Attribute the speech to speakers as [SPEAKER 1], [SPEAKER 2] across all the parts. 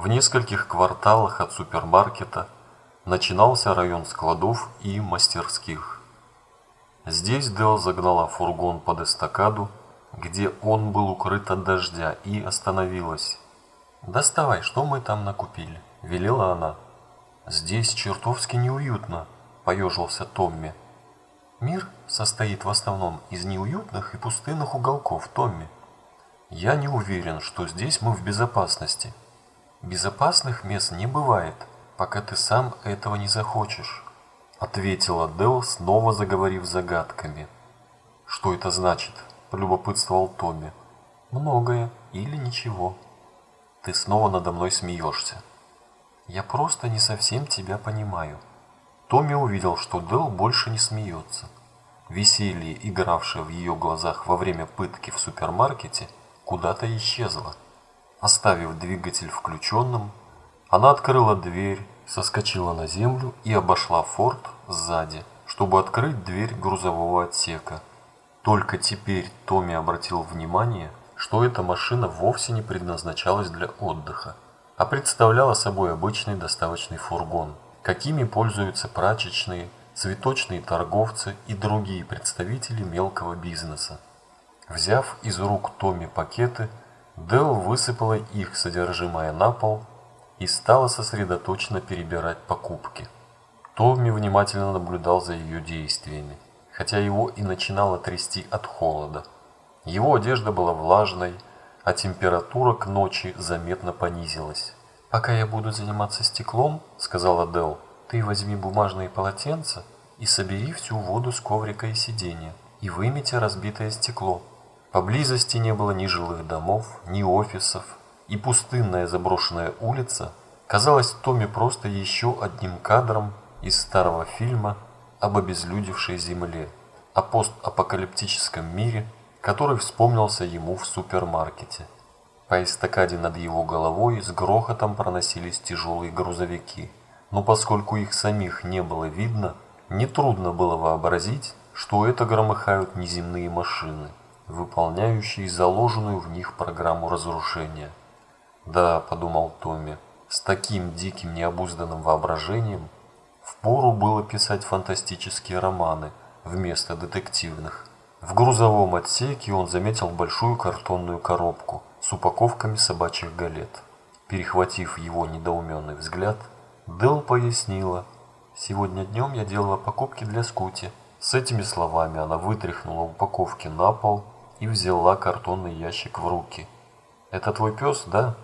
[SPEAKER 1] В нескольких кварталах от супермаркета начинался район складов и мастерских. Здесь Дел загнала фургон под эстакаду, где он был укрыт от дождя, и остановилась. «Доставай, что мы там накупили?» – велела она. «Здесь чертовски неуютно», – поежился Томми. «Мир состоит в основном из неуютных и пустынных уголков, Томми. Я не уверен, что здесь мы в безопасности. Безопасных мест не бывает, пока ты сам этого не захочешь», – ответила Дел, снова заговорив загадками. «Что это значит?» – полюбопытствовал Томми. «Многое или ничего». «Ты снова надо мной смеешься». Я просто не совсем тебя понимаю. Томми увидел, что Дел больше не смеется. Веселье, игравшее в ее глазах во время пытки в супермаркете, куда-то исчезло. Оставив двигатель включенным, она открыла дверь, соскочила на землю и обошла форт сзади, чтобы открыть дверь грузового отсека. Только теперь Томми обратил внимание, что эта машина вовсе не предназначалась для отдыха а представляла собой обычный доставочный фургон, какими пользуются прачечные, цветочные торговцы и другие представители мелкого бизнеса. Взяв из рук Томми пакеты, Дел высыпала их содержимое на пол и стала сосредоточенно перебирать покупки. Томми внимательно наблюдал за ее действиями, хотя его и начинало трясти от холода. Его одежда была влажной, а температура к ночи заметно понизилась. «Пока я буду заниматься стеклом, — сказала Дел, — ты возьми бумажные полотенца и собери всю воду с коврика и сиденья, и вымети разбитое стекло». Поблизости не было ни жилых домов, ни офисов, и пустынная заброшенная улица казалась Томми просто еще одним кадром из старого фильма об обезлюдевшей земле, о постапокалиптическом мире, который вспомнился ему в супермаркете. По эстакаде над его головой с грохотом проносились тяжелые грузовики, но поскольку их самих не было видно, нетрудно было вообразить, что это громыхают неземные машины, выполняющие заложенную в них программу разрушения. «Да», — подумал Томми, — «с таким диким необузданным воображением впору было писать фантастические романы вместо детективных». В грузовом отсеке он заметил большую картонную коробку с упаковками собачьих галет. Перехватив его недоуменный взгляд, Дел пояснила, «Сегодня днем я делала покупки для Скути». С этими словами она вытряхнула упаковки на пол и взяла картонный ящик в руки. «Это твой пес, да?»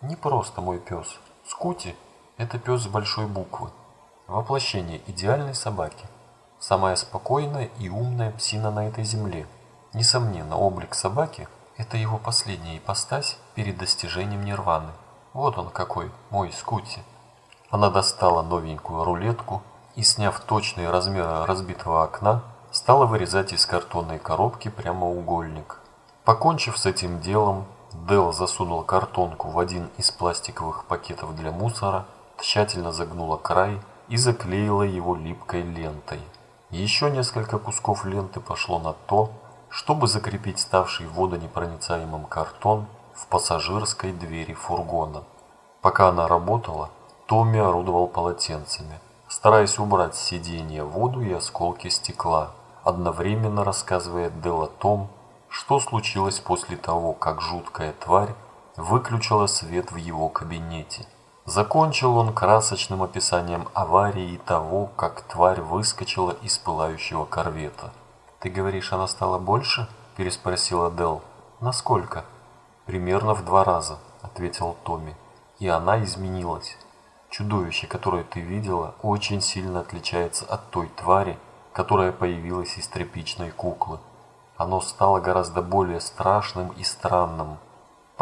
[SPEAKER 1] «Не просто мой пес. Скути – это пес с большой буквы. Воплощение идеальной собаки. Самая спокойная и умная псина на этой земле. Несомненно, облик собаки – это его последняя ипостась перед достижением нирваны. Вот он какой, мой Скути. Она достала новенькую рулетку и, сняв точные размеры разбитого окна, стала вырезать из картонной коробки прямоугольник. Покончив с этим делом, Дел засунул картонку в один из пластиковых пакетов для мусора, тщательно загнула край и заклеила его липкой лентой. Еще несколько кусков ленты пошло на то, чтобы закрепить ставший водонепроницаемым картон в пассажирской двери фургона. Пока она работала, Томми орудовал полотенцами, стараясь убрать с сиденья воду и осколки стекла, одновременно рассказывая Дел о том, что случилось после того, как жуткая тварь выключила свет в его кабинете. Закончил он красочным описанием аварии и того, как тварь выскочила из пылающего корвета. «Ты говоришь, она стала больше?» – переспросила Дел. «Насколько?» «Примерно в два раза», – ответил Томми. «И она изменилась. Чудовище, которое ты видела, очень сильно отличается от той твари, которая появилась из тряпичной куклы. Оно стало гораздо более страшным и странным,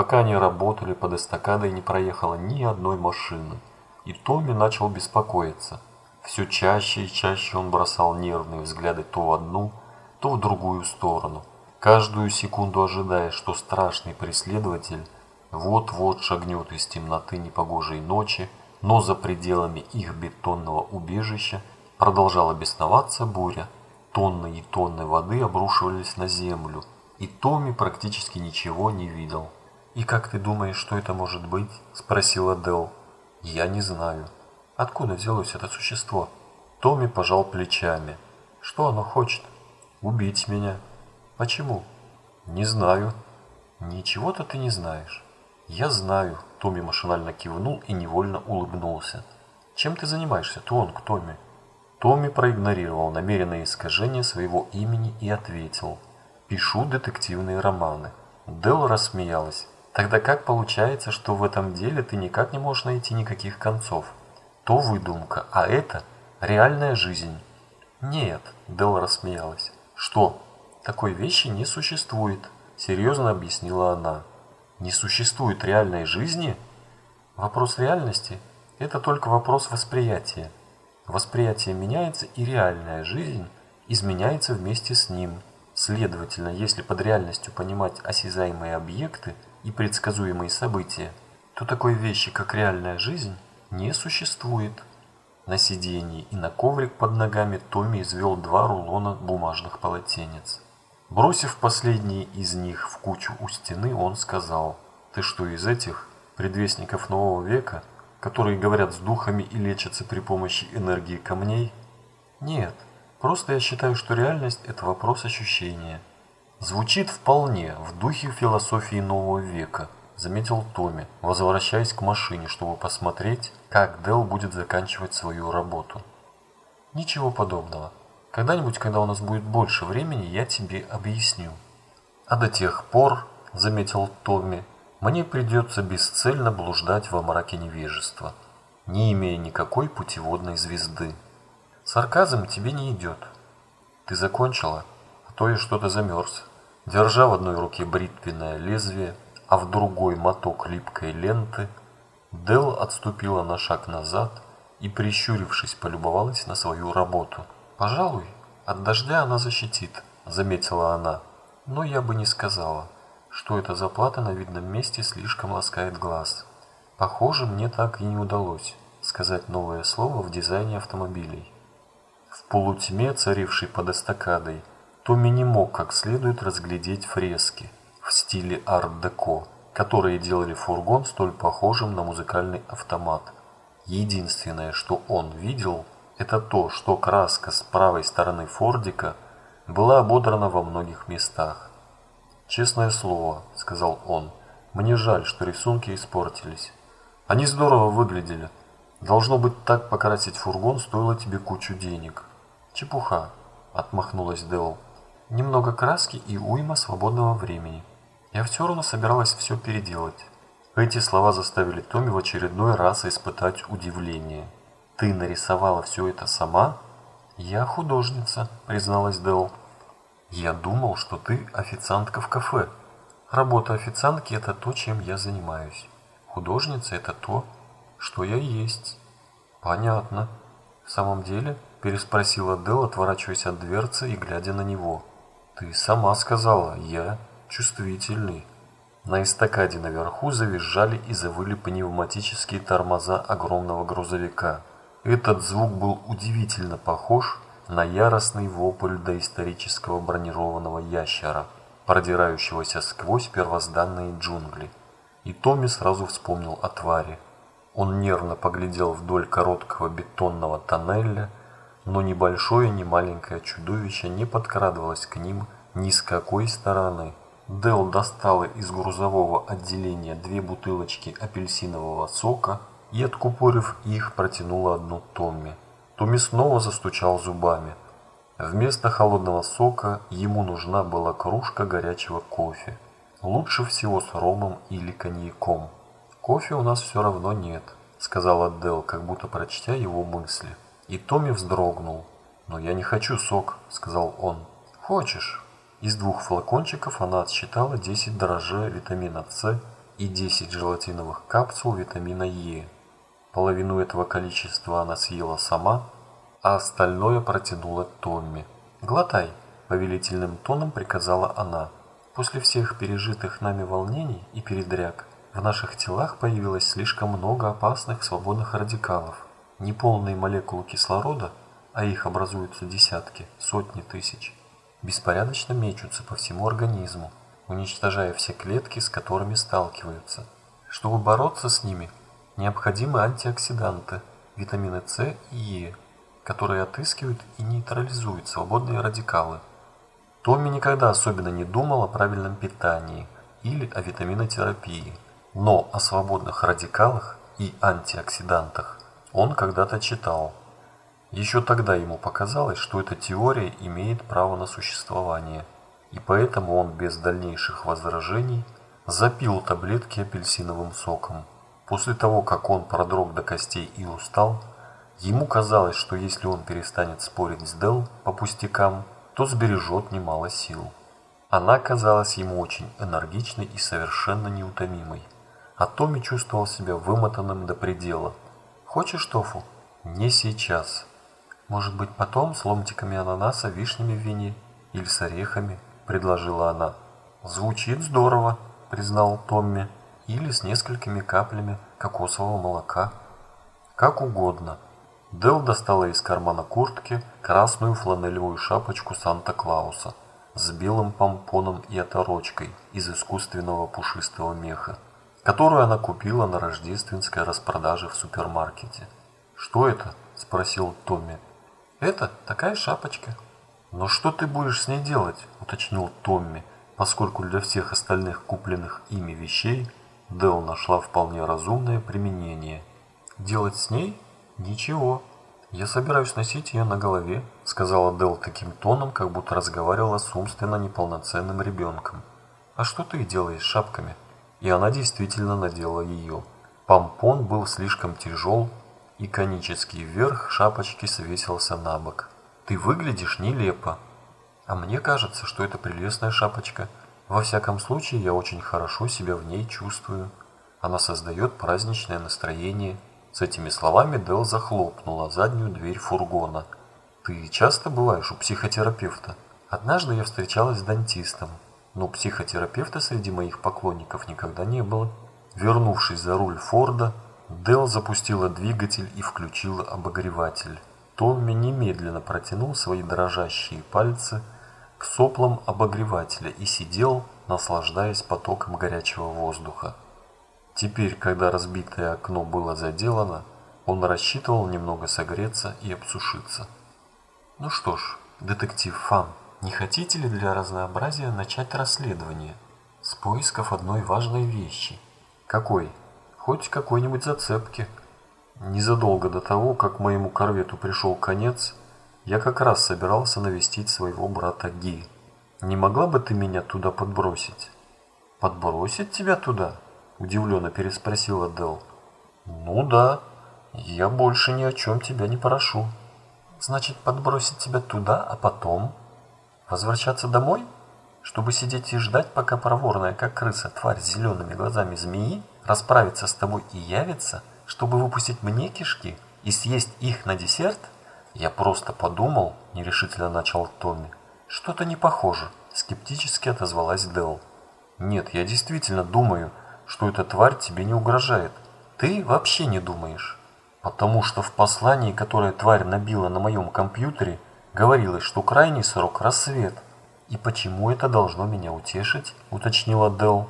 [SPEAKER 1] Пока они работали, под эстакадой не проехало ни одной машины. И Томми начал беспокоиться. Все чаще и чаще он бросал нервные взгляды то в одну, то в другую сторону. Каждую секунду ожидая, что страшный преследователь вот-вот шагнет из темноты непогожей ночи, но за пределами их бетонного убежища продолжала бесноваться буря. Тонны и тонны воды обрушивались на землю, и Томми практически ничего не видел. «И как ты думаешь, что это может быть?» – спросила Дел. «Я не знаю. Откуда взялось это существо?» Томми пожал плечами. «Что оно хочет?» «Убить меня». «Почему?» «Не знаю». «Ничего-то ты не знаешь». «Я знаю», – Томми машинально кивнул и невольно улыбнулся. «Чем ты занимаешься, Туонг, Томми?» Томми проигнорировал намеренное искажение своего имени и ответил. «Пишу детективные романы». Дел рассмеялась. «Тогда как получается, что в этом деле ты никак не можешь найти никаких концов? То выдумка, а это реальная жизнь». «Нет», – Дел рассмеялась. «Что? Такой вещи не существует», – серьезно объяснила она. «Не существует реальной жизни?» Вопрос реальности – это только вопрос восприятия. Восприятие меняется, и реальная жизнь изменяется вместе с ним. Следовательно, если под реальностью понимать осязаемые объекты и предсказуемые события, то такой вещи, как реальная жизнь, не существует. На сиденье и на коврик под ногами Томми извел два рулона бумажных полотенец. Бросив последний из них в кучу у стены, он сказал, «Ты что, из этих предвестников нового века?» Которые говорят с духами и лечатся при помощи энергии камней? Нет, просто я считаю, что реальность – это вопрос ощущения. Звучит вполне в духе философии нового века, заметил Томми, возвращаясь к машине, чтобы посмотреть, как Дел будет заканчивать свою работу. Ничего подобного. Когда-нибудь, когда у нас будет больше времени, я тебе объясню. А до тех пор, заметил Томми, мне придется бесцельно блуждать во мраке невежества, не имея никакой путеводной звезды. Сарказм тебе не идет. Ты закончила, а то я что-то замерз. Держа в одной руке бритвенное лезвие, а в другой моток липкой ленты, Дел отступила на шаг назад и, прищурившись, полюбовалась на свою работу. «Пожалуй, от дождя она защитит», — заметила она, — «но я бы не сказала» что эта заплата на видном месте слишком ласкает глаз. Похоже, мне так и не удалось сказать новое слово в дизайне автомобилей. В полутьме, царившей под эстакадой, Томми не мог как следует разглядеть фрески в стиле арт-деко, которые делали фургон столь похожим на музыкальный автомат. Единственное, что он видел, это то, что краска с правой стороны фордика была ободрана во многих местах. «Честное слово», — сказал он, — «мне жаль, что рисунки испортились. Они здорово выглядели. Должно быть, так покрасить фургон стоило тебе кучу денег». «Чепуха», — отмахнулась Дэл. «Немного краски и уйма свободного времени. Я все равно собиралась все переделать». Эти слова заставили Томми в очередной раз испытать удивление. «Ты нарисовала все это сама?» «Я художница», — призналась Дэл. Я думал, что ты официантка в кафе. Работа официантки – это то, чем я занимаюсь. Художница – это то, что я есть. Понятно. В самом деле, переспросила Дел, отворачиваясь от дверцы и глядя на него. Ты сама сказала, я чувствительный. На эстакаде наверху завизжали и завыли пневматические тормоза огромного грузовика. Этот звук был удивительно похож на яростный вопль доисторического бронированного ящера, продирающегося сквозь первозданные джунгли. И Томми сразу вспомнил о твари. Он нервно поглядел вдоль короткого бетонного тоннеля, но ни большое, ни маленькое чудовище не подкрадывалось к ним ни с какой стороны. Дел достала из грузового отделения две бутылочки апельсинового сока и, откупорив их, протянула одну Томми. Томми снова застучал зубами. Вместо холодного сока ему нужна была кружка горячего кофе. Лучше всего с ромом или коньяком. «Кофе у нас все равно нет», — сказала Дел, как будто прочтя его мысли. И Томми вздрогнул. «Но я не хочу сок», — сказал он. «Хочешь?» Из двух флакончиков она отсчитала 10 дрожжей витамина С и 10 желатиновых капсул витамина Е. Половину этого количества она съела сама, а остальное протянула Томми. «Глотай», – повелительным тоном приказала она. «После всех пережитых нами волнений и передряг в наших телах появилось слишком много опасных свободных радикалов. Неполные молекулы кислорода, а их образуются десятки, сотни тысяч, беспорядочно мечутся по всему организму, уничтожая все клетки, с которыми сталкиваются. Чтобы бороться с ними, необходимы антиоксиданты, витамины С и Е, которые отыскивают и нейтрализуют свободные радикалы. Томми никогда особенно не думал о правильном питании или о витаминотерапии, но о свободных радикалах и антиоксидантах он когда-то читал. Еще тогда ему показалось, что эта теория имеет право на существование, и поэтому он без дальнейших возражений запил таблетки апельсиновым соком. После того, как он продрог до костей и устал, ему казалось, что если он перестанет спорить с Дел по пустякам, то сбережет немало сил. Она казалась ему очень энергичной и совершенно неутомимой, а Томми чувствовал себя вымотанным до предела. «Хочешь тофу?» «Не сейчас», «Может быть, потом с ломтиками ананаса, вишнями в вине или с орехами?» – предложила она. «Звучит здорово», – признал Томми. «Или с несколькими каплями кокосового молока». «Как угодно». Дел достала из кармана куртки красную фланелевую шапочку Санта-Клауса с белым помпоном и оторочкой из искусственного пушистого меха, которую она купила на рождественской распродаже в супермаркете. «Что это?» – спросил Томми. Это такая шапочка. Но что ты будешь с ней делать? Уточнил Томми, поскольку для всех остальных купленных ими вещей Дел нашла вполне разумное применение. Делать с ней? Ничего. Я собираюсь носить ее на голове, сказала Дел таким тоном, как будто разговаривала с умственно неполноценным ребенком. А что ты делаешь с шапками? И она действительно надела ее. Помпон был слишком тяжел и конический верх шапочки свесился на бок. «Ты выглядишь нелепо». «А мне кажется, что это прелестная шапочка. Во всяком случае, я очень хорошо себя в ней чувствую. Она создает праздничное настроение». С этими словами Дел захлопнула заднюю дверь фургона. «Ты часто бываешь у психотерапевта?» «Однажды я встречалась с дантистом, но психотерапевта среди моих поклонников никогда не было». Вернувшись за руль Форда, Дел запустила двигатель и включила обогреватель. Томми немедленно протянул свои дрожащие пальцы к соплам обогревателя и сидел, наслаждаясь потоком горячего воздуха. Теперь, когда разбитое окно было заделано, он рассчитывал немного согреться и обсушиться. Ну что ж, детектив Фан, не хотите ли для разнообразия начать расследование с поисков одной важной вещи? Какой? хоть какой-нибудь зацепки. Незадолго до того, как моему корвету пришел конец, я как раз собирался навестить своего брата Ги. Не могла бы ты меня туда подбросить? Подбросить тебя туда? Удивленно переспросила Дел. Ну да, я больше ни о чем тебя не прошу. Значит, подбросить тебя туда, а потом? Возвращаться домой? Чтобы сидеть и ждать, пока проворная, как крыса, тварь с зелеными глазами змеи расправиться с тобой и явиться, чтобы выпустить мне кишки и съесть их на десерт? Я просто подумал, нерешительно начал Томми. Что-то не похоже, скептически отозвалась Дел. Нет, я действительно думаю, что эта тварь тебе не угрожает. Ты вообще не думаешь. Потому что в послании, которое тварь набила на моем компьютере, говорилось, что крайний срок – рассвет. И почему это должно меня утешить, уточнила Дел.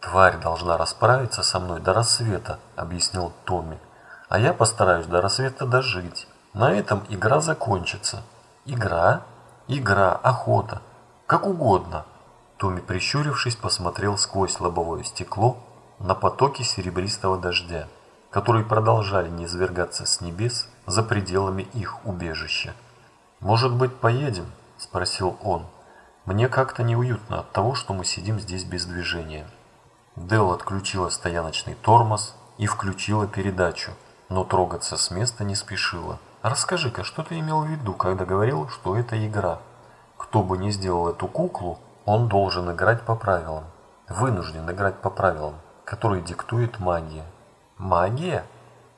[SPEAKER 1] «Тварь должна расправиться со мной до рассвета», — объяснил Томми. «А я постараюсь до рассвета дожить. На этом игра закончится». «Игра? Игра, охота. Как угодно». Томми, прищурившись, посмотрел сквозь лобовое стекло на потоки серебристого дождя, которые продолжали низвергаться с небес за пределами их убежища. «Может быть, поедем?» – спросил он. «Мне как-то неуютно от того, что мы сидим здесь без движения». Дел отключила стояночный тормоз и включила передачу, но трогаться с места не спешила. «Расскажи-ка, что ты имел в виду, когда говорил, что это игра? Кто бы ни сделал эту куклу, он должен играть по правилам. Вынужден играть по правилам, которые диктует магия». «Магия?»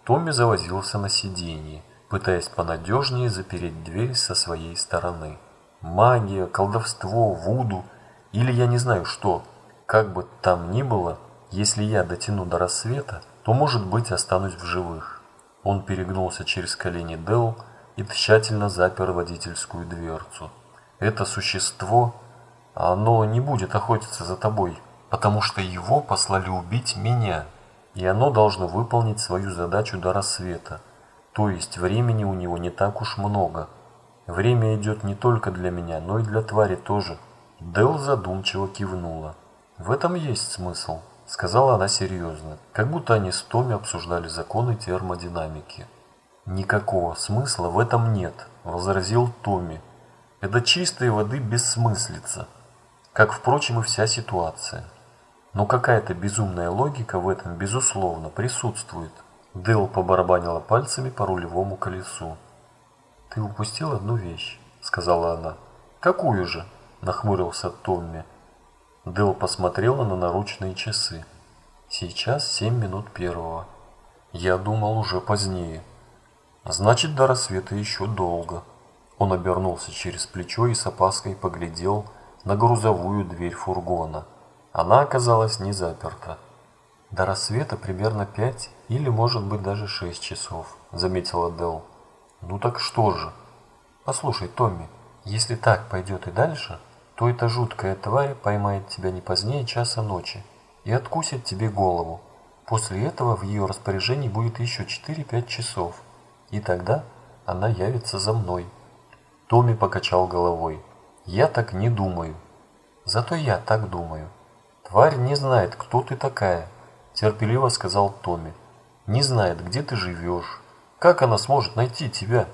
[SPEAKER 1] Томми завозился на сиденье, пытаясь понадежнее запереть дверь со своей стороны. «Магия, колдовство, вуду или я не знаю что – как бы там ни было, если я дотяну до рассвета, то, может быть, останусь в живых. Он перегнулся через колени Дел и тщательно запер водительскую дверцу. Это существо, оно не будет охотиться за тобой, потому что его послали убить меня, и оно должно выполнить свою задачу до рассвета. То есть времени у него не так уж много. Время идет не только для меня, но и для твари тоже. Дел задумчиво кивнула. В этом есть смысл, сказала она серьезно, как будто они с Томи обсуждали законы термодинамики. Никакого смысла в этом нет, возразил Томми. Это чистой воды бессмыслица как, впрочем, и вся ситуация. Но какая-то безумная логика в этом, безусловно, присутствует. Дэл побарабанила пальцами по рулевому колесу. «Ты упустил одну вещь», — сказала она. «Какую же?» — нахмурился Томми. Дэл посмотрела на наручные часы. «Сейчас семь минут первого. Я думал уже позднее. Значит, до рассвета еще долго». Он обернулся через плечо и с опаской поглядел на грузовую дверь фургона. Она оказалась не заперта. До рассвета примерно пять или, может быть, даже шесть часов, заметила Дел. Ну так что же? Послушай, Томми, если так пойдет и дальше, то эта жуткая тварь поймает тебя не позднее часа ночи и откусит тебе голову. После этого в ее распоряжении будет еще 4-5 часов, и тогда она явится за мной. Томми покачал головой. Я так не думаю. Зато я так думаю. Тварь не знает, кто ты такая, терпеливо сказал Томми. Не знает, где ты живешь. Как она сможет найти тебя?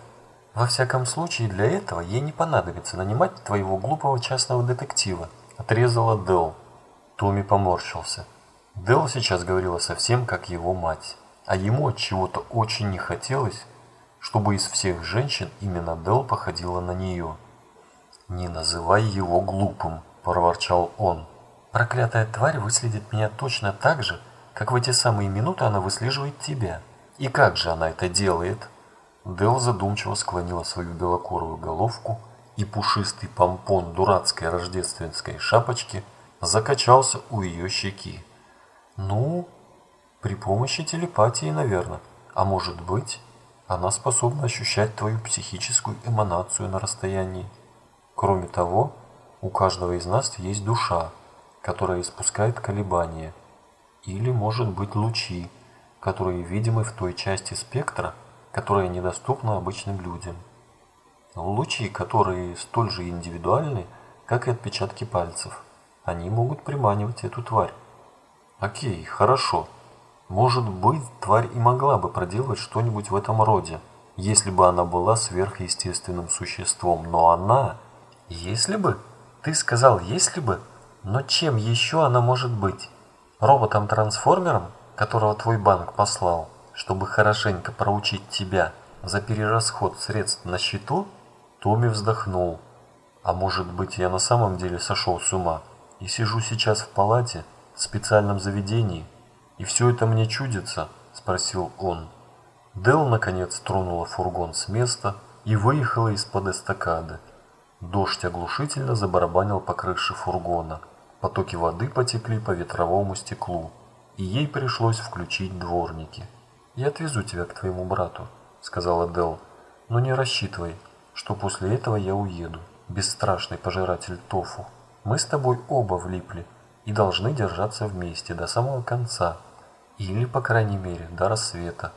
[SPEAKER 1] Во всяком случае, для этого ей не понадобится нанимать твоего глупого частного детектива, отрезала Дел. Томми поморщился. Дел сейчас говорила совсем как его мать, а ему от чего-то очень не хотелось, чтобы из всех женщин именно Дел походила на нее. «Не называй его глупым», – проворчал он. «Проклятая тварь выследит меня точно так же, как в эти самые минуты она выслеживает тебя. И как же она это делает?» Дел задумчиво склонила свою белокурую головку, и пушистый помпон дурацкой рождественской шапочки закачался у ее щеки. «Ну, при помощи телепатии, наверное. А может быть, она способна ощущать твою психическую эманацию на расстоянии. Кроме того, у каждого из нас есть душа, которая испускает колебания, или, может быть, лучи, которые видимы в той части спектра, которая недоступна обычным людям. Лучи, которые столь же индивидуальны, как и отпечатки пальцев. Они могут приманивать эту тварь. Окей, хорошо. Может быть, тварь и могла бы проделать что-нибудь в этом роде, если бы она была сверхъестественным существом, но она если бы? Ты сказал «если бы», но чем еще она может быть? Роботом-трансформером, которого твой банк послал, чтобы хорошенько проучить тебя за перерасход средств на счету? Томми вздохнул. А может быть я на самом деле сошел с ума и сижу сейчас в палате, в специальном заведении, и все это мне чудится? Спросил он. Дел наконец тронула фургон с места и выехала из-под эстакады. Дождь оглушительно забарабанил по крыше фургона. Потоки воды потекли по ветровому стеклу, и ей пришлось включить дворники. «Я отвезу тебя к твоему брату», — сказала Дел. «Но не рассчитывай, что после этого я уеду, бесстрашный пожиратель тофу. Мы с тобой оба влипли и должны держаться вместе до самого конца, или, по крайней мере, до рассвета».